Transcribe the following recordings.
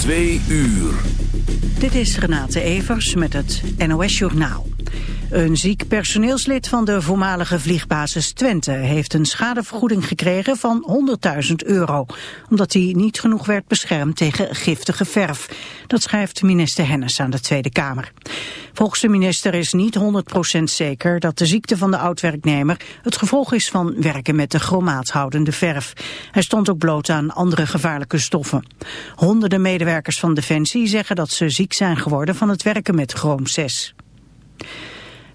Twee uur. Dit is Renate Evers met het NOS Journaal. Een ziek personeelslid van de voormalige vliegbasis Twente heeft een schadevergoeding gekregen van 100.000 euro, omdat hij niet genoeg werd beschermd tegen giftige verf. Dat schrijft minister Hennis aan de Tweede Kamer. Volgens de minister is niet 100% zeker dat de ziekte van de oud-werknemer het gevolg is van werken met de chromaathoudende verf. Hij stond ook bloot aan andere gevaarlijke stoffen. Honderden medewerkers van Defensie zeggen dat ze ziek zijn geworden van het werken met chroom 6.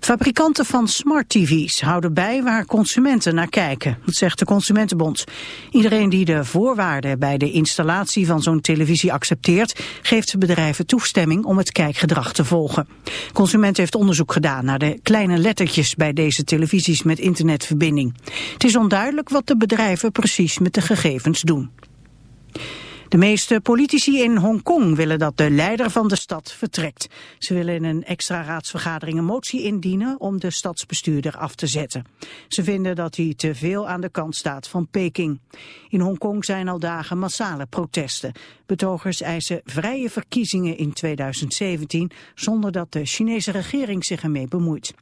Fabrikanten van smart TV's houden bij waar consumenten naar kijken, dat zegt de Consumentenbond. Iedereen die de voorwaarden bij de installatie van zo'n televisie accepteert, geeft bedrijven toestemming om het kijkgedrag te volgen. Consument heeft onderzoek gedaan naar de kleine lettertjes bij deze televisies met internetverbinding. Het is onduidelijk wat de bedrijven precies met de gegevens doen. De meeste politici in Hongkong willen dat de leider van de stad vertrekt. Ze willen in een extra raadsvergadering een motie indienen om de stadsbestuurder af te zetten. Ze vinden dat hij te veel aan de kant staat van Peking. In Hongkong zijn al dagen massale protesten. Betogers eisen vrije verkiezingen in 2017 zonder dat de Chinese regering zich ermee bemoeit.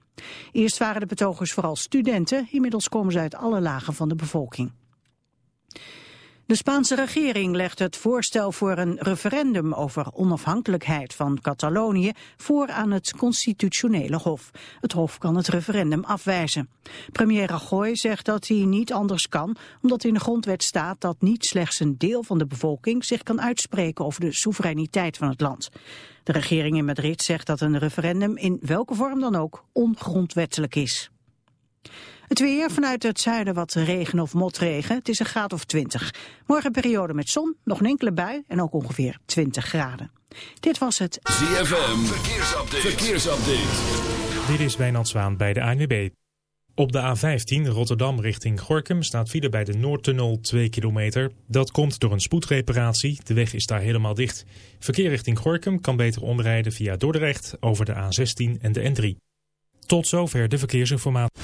Eerst waren de betogers vooral studenten, inmiddels komen ze uit alle lagen van de bevolking. De Spaanse regering legt het voorstel voor een referendum over onafhankelijkheid van Catalonië voor aan het constitutionele hof. Het hof kan het referendum afwijzen. Premier Rajoy zegt dat hij niet anders kan, omdat in de grondwet staat dat niet slechts een deel van de bevolking zich kan uitspreken over de soevereiniteit van het land. De regering in Madrid zegt dat een referendum in welke vorm dan ook ongrondwettelijk is. Het weer vanuit het zuiden wat regen of motregen. Het is een graad of 20. Morgen periode met zon, nog een enkele bui en ook ongeveer 20 graden. Dit was het ZFM. Verkeersupdate. Verkeersupdate. Dit is Wijnand Zwaan bij de ANWB. Op de A15 Rotterdam richting Gorkum staat file bij de Noordtunnel 2 kilometer. Dat komt door een spoedreparatie. De weg is daar helemaal dicht. Verkeer richting Gorkum kan beter omrijden via Dordrecht over de A16 en de N3. Tot zover de verkeersinformatie.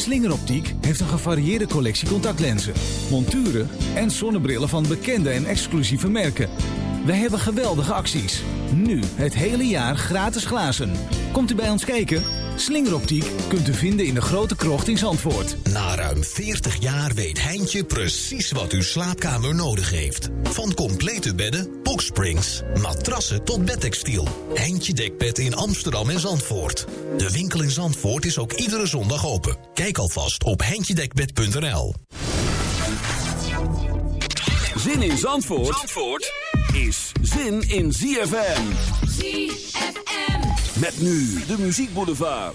Slingeroptiek heeft een gevarieerde collectie contactlenzen, monturen en zonnebrillen van bekende en exclusieve merken. Wij hebben geweldige acties. Nu het hele jaar gratis glazen. Komt u bij ons kijken? Slingeroptiek kunt u vinden in de grote krocht in Zandvoort. Na ruim 40 jaar weet Heintje precies wat uw slaapkamer nodig heeft. Van complete bedden, boxsprings, matrassen tot bedtextiel. Heintje Dekbed in Amsterdam en Zandvoort. De winkel in Zandvoort is ook iedere zondag open. Kijk alvast op heintjedekbed.nl Zin in Zandvoort, Zandvoort is zin in ZFM. ZFM. Met nu de muziekboulevard.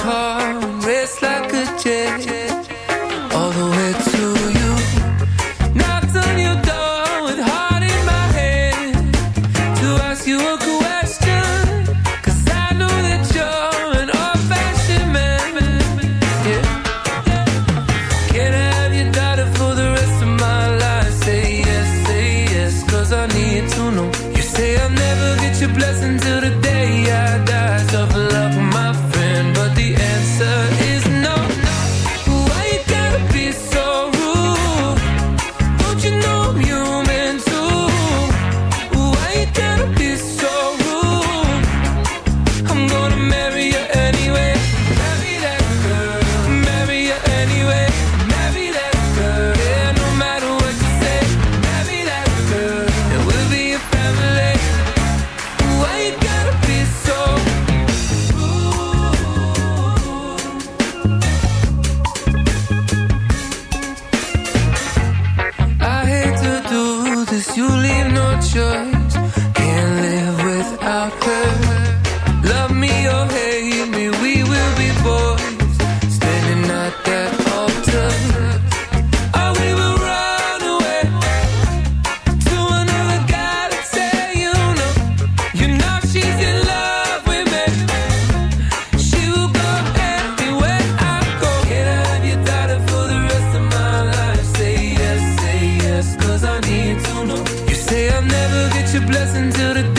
your blessing to the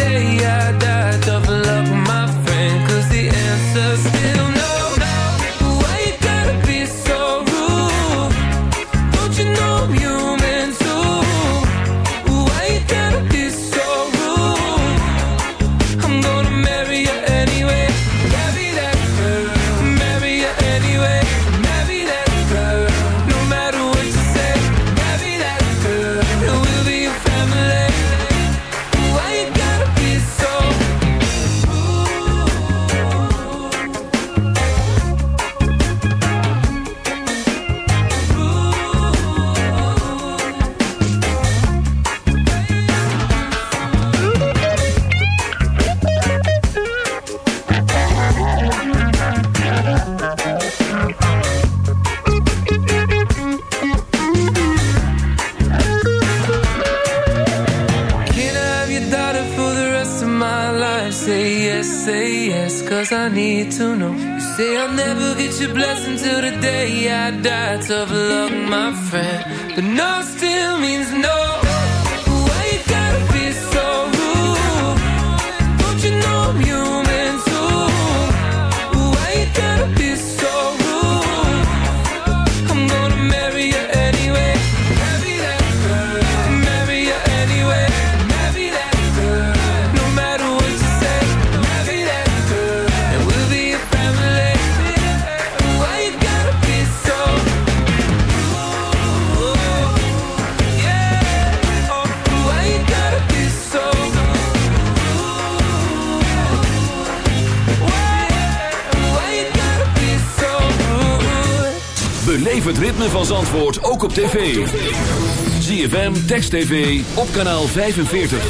Beleef het ritme van Zandvoort ook op tv. ZFM, Text TV, op kanaal 45.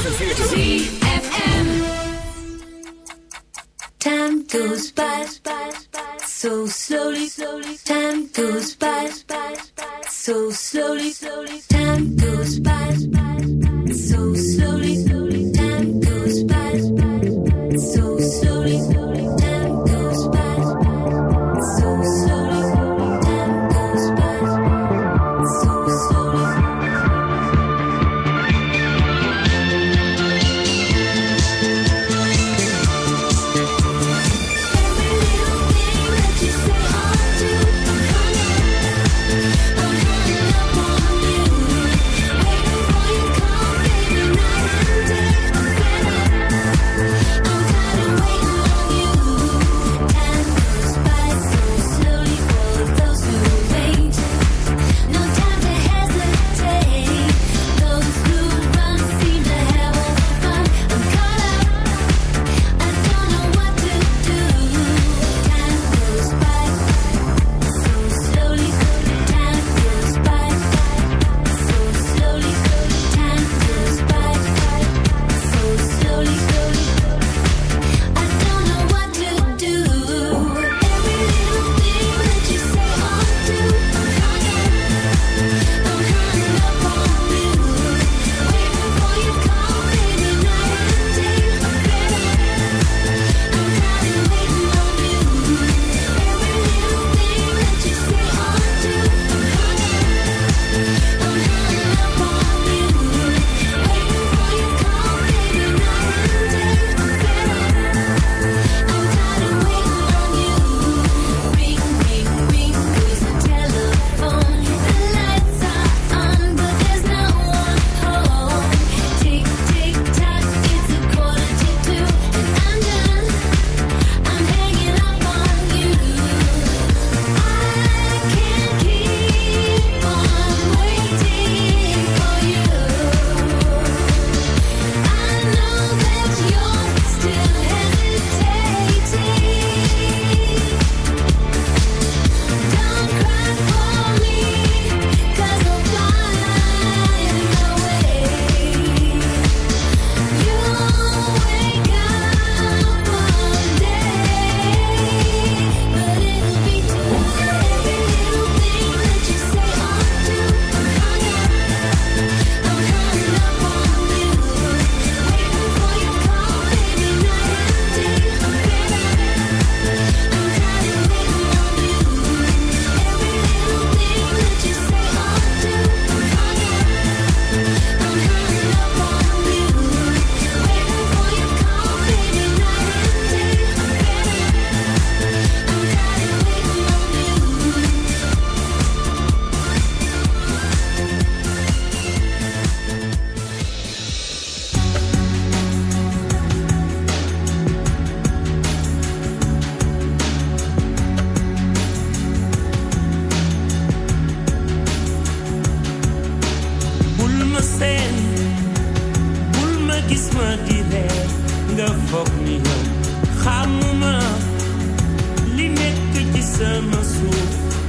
ZFM Time goes by, so slowly, time goes by, so slowly, time goes by, so slowly.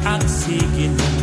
I'm seeking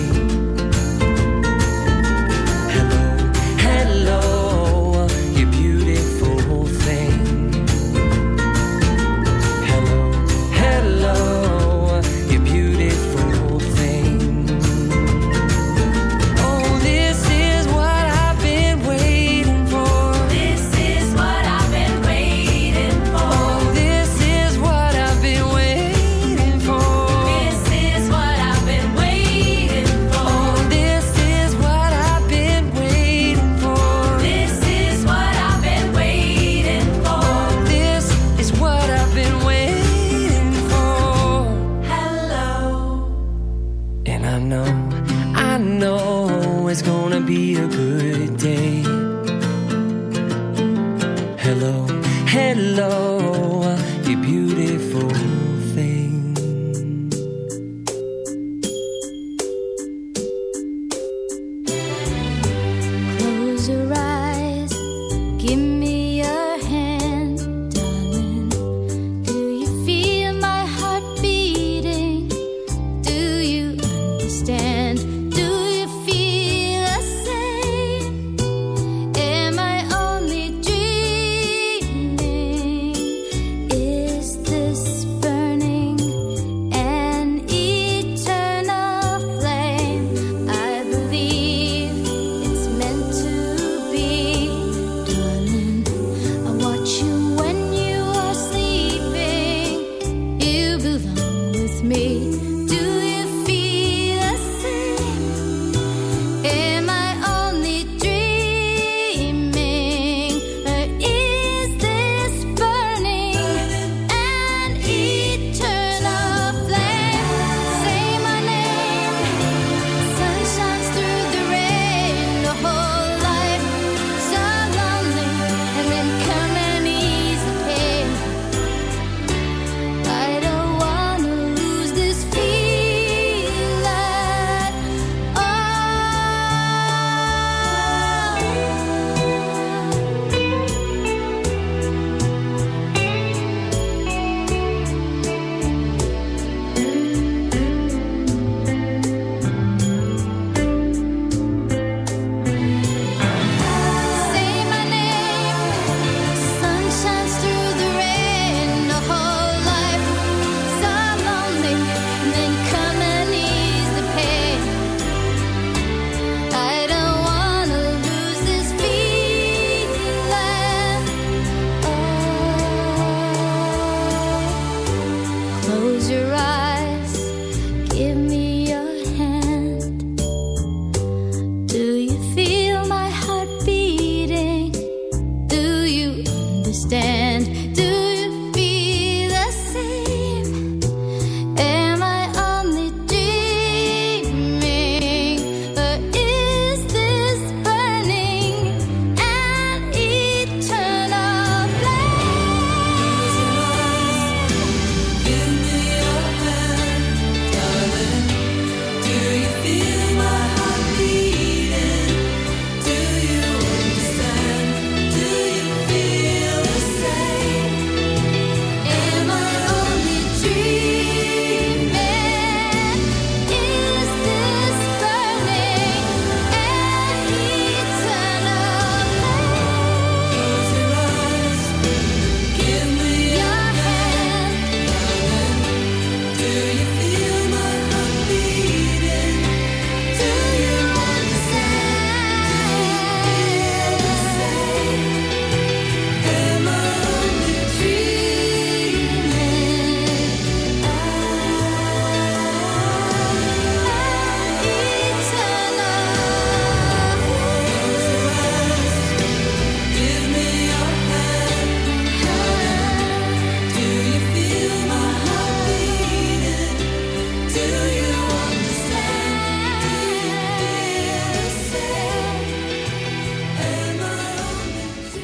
Be a good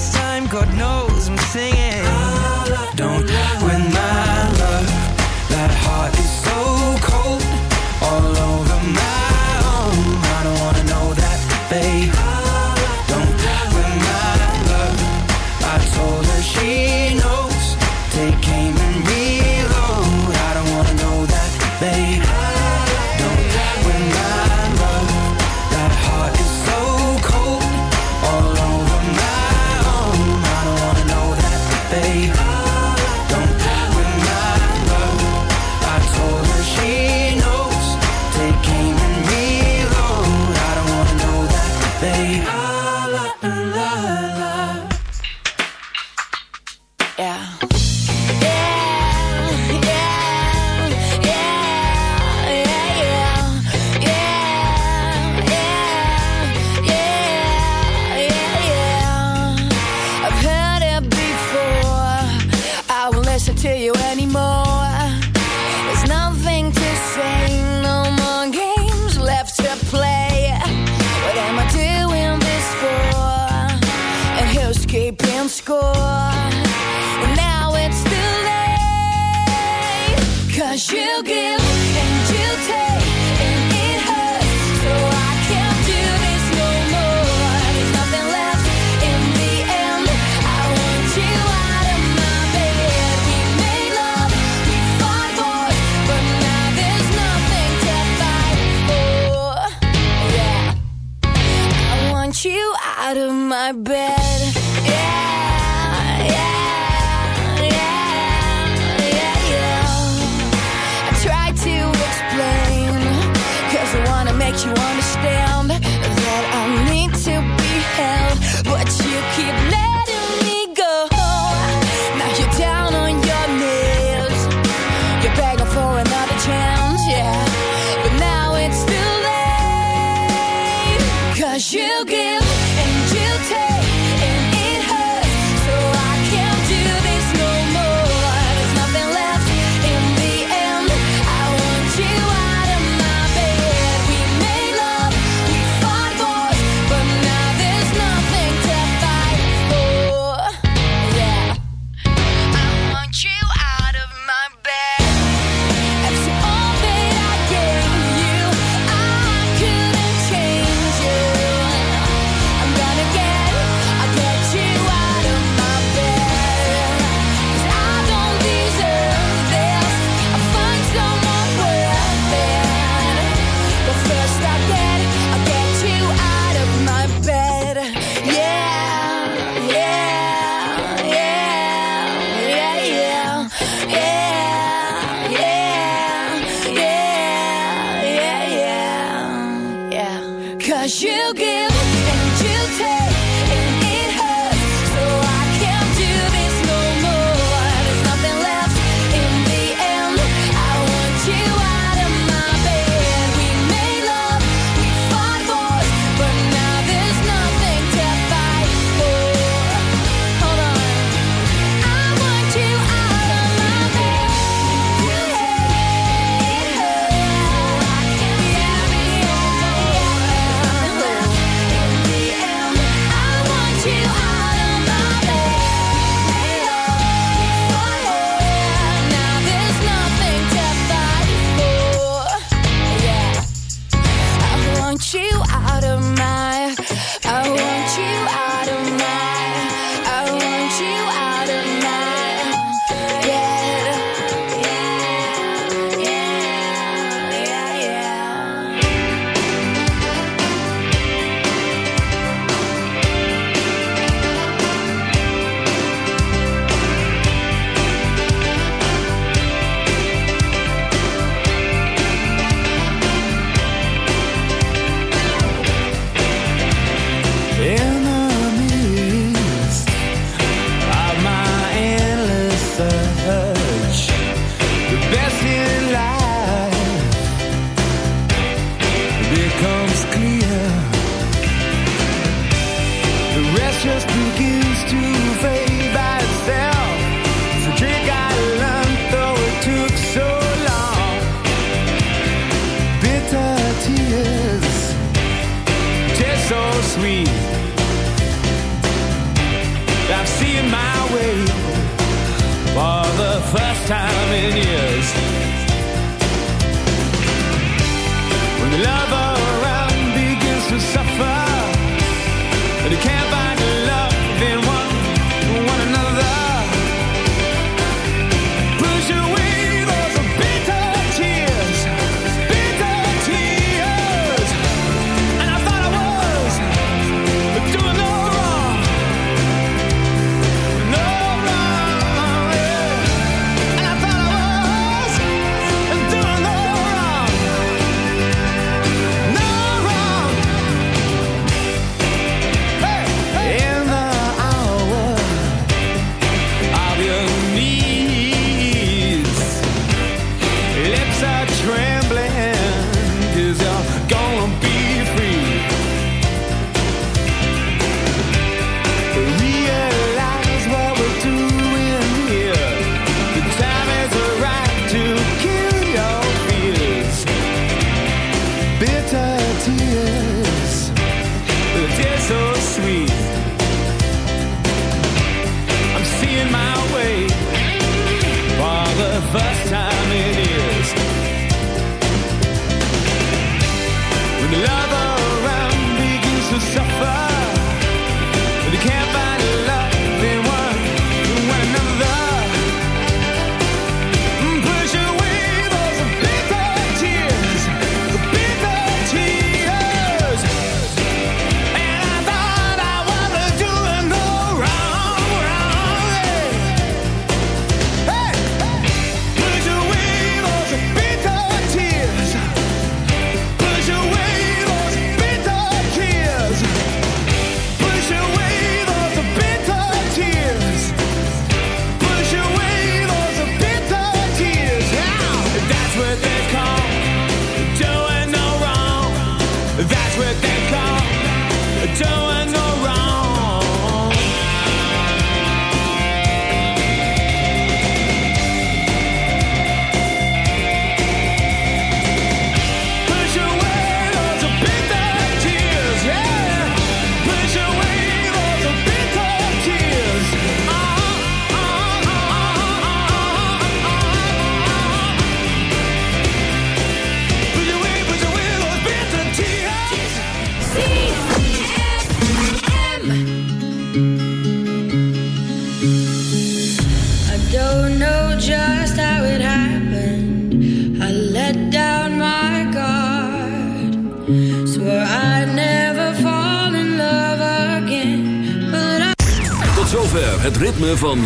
this time, God knows I'm singing. Don't win my love, that heart is so cold, all over my own. I don't wanna know that, babe.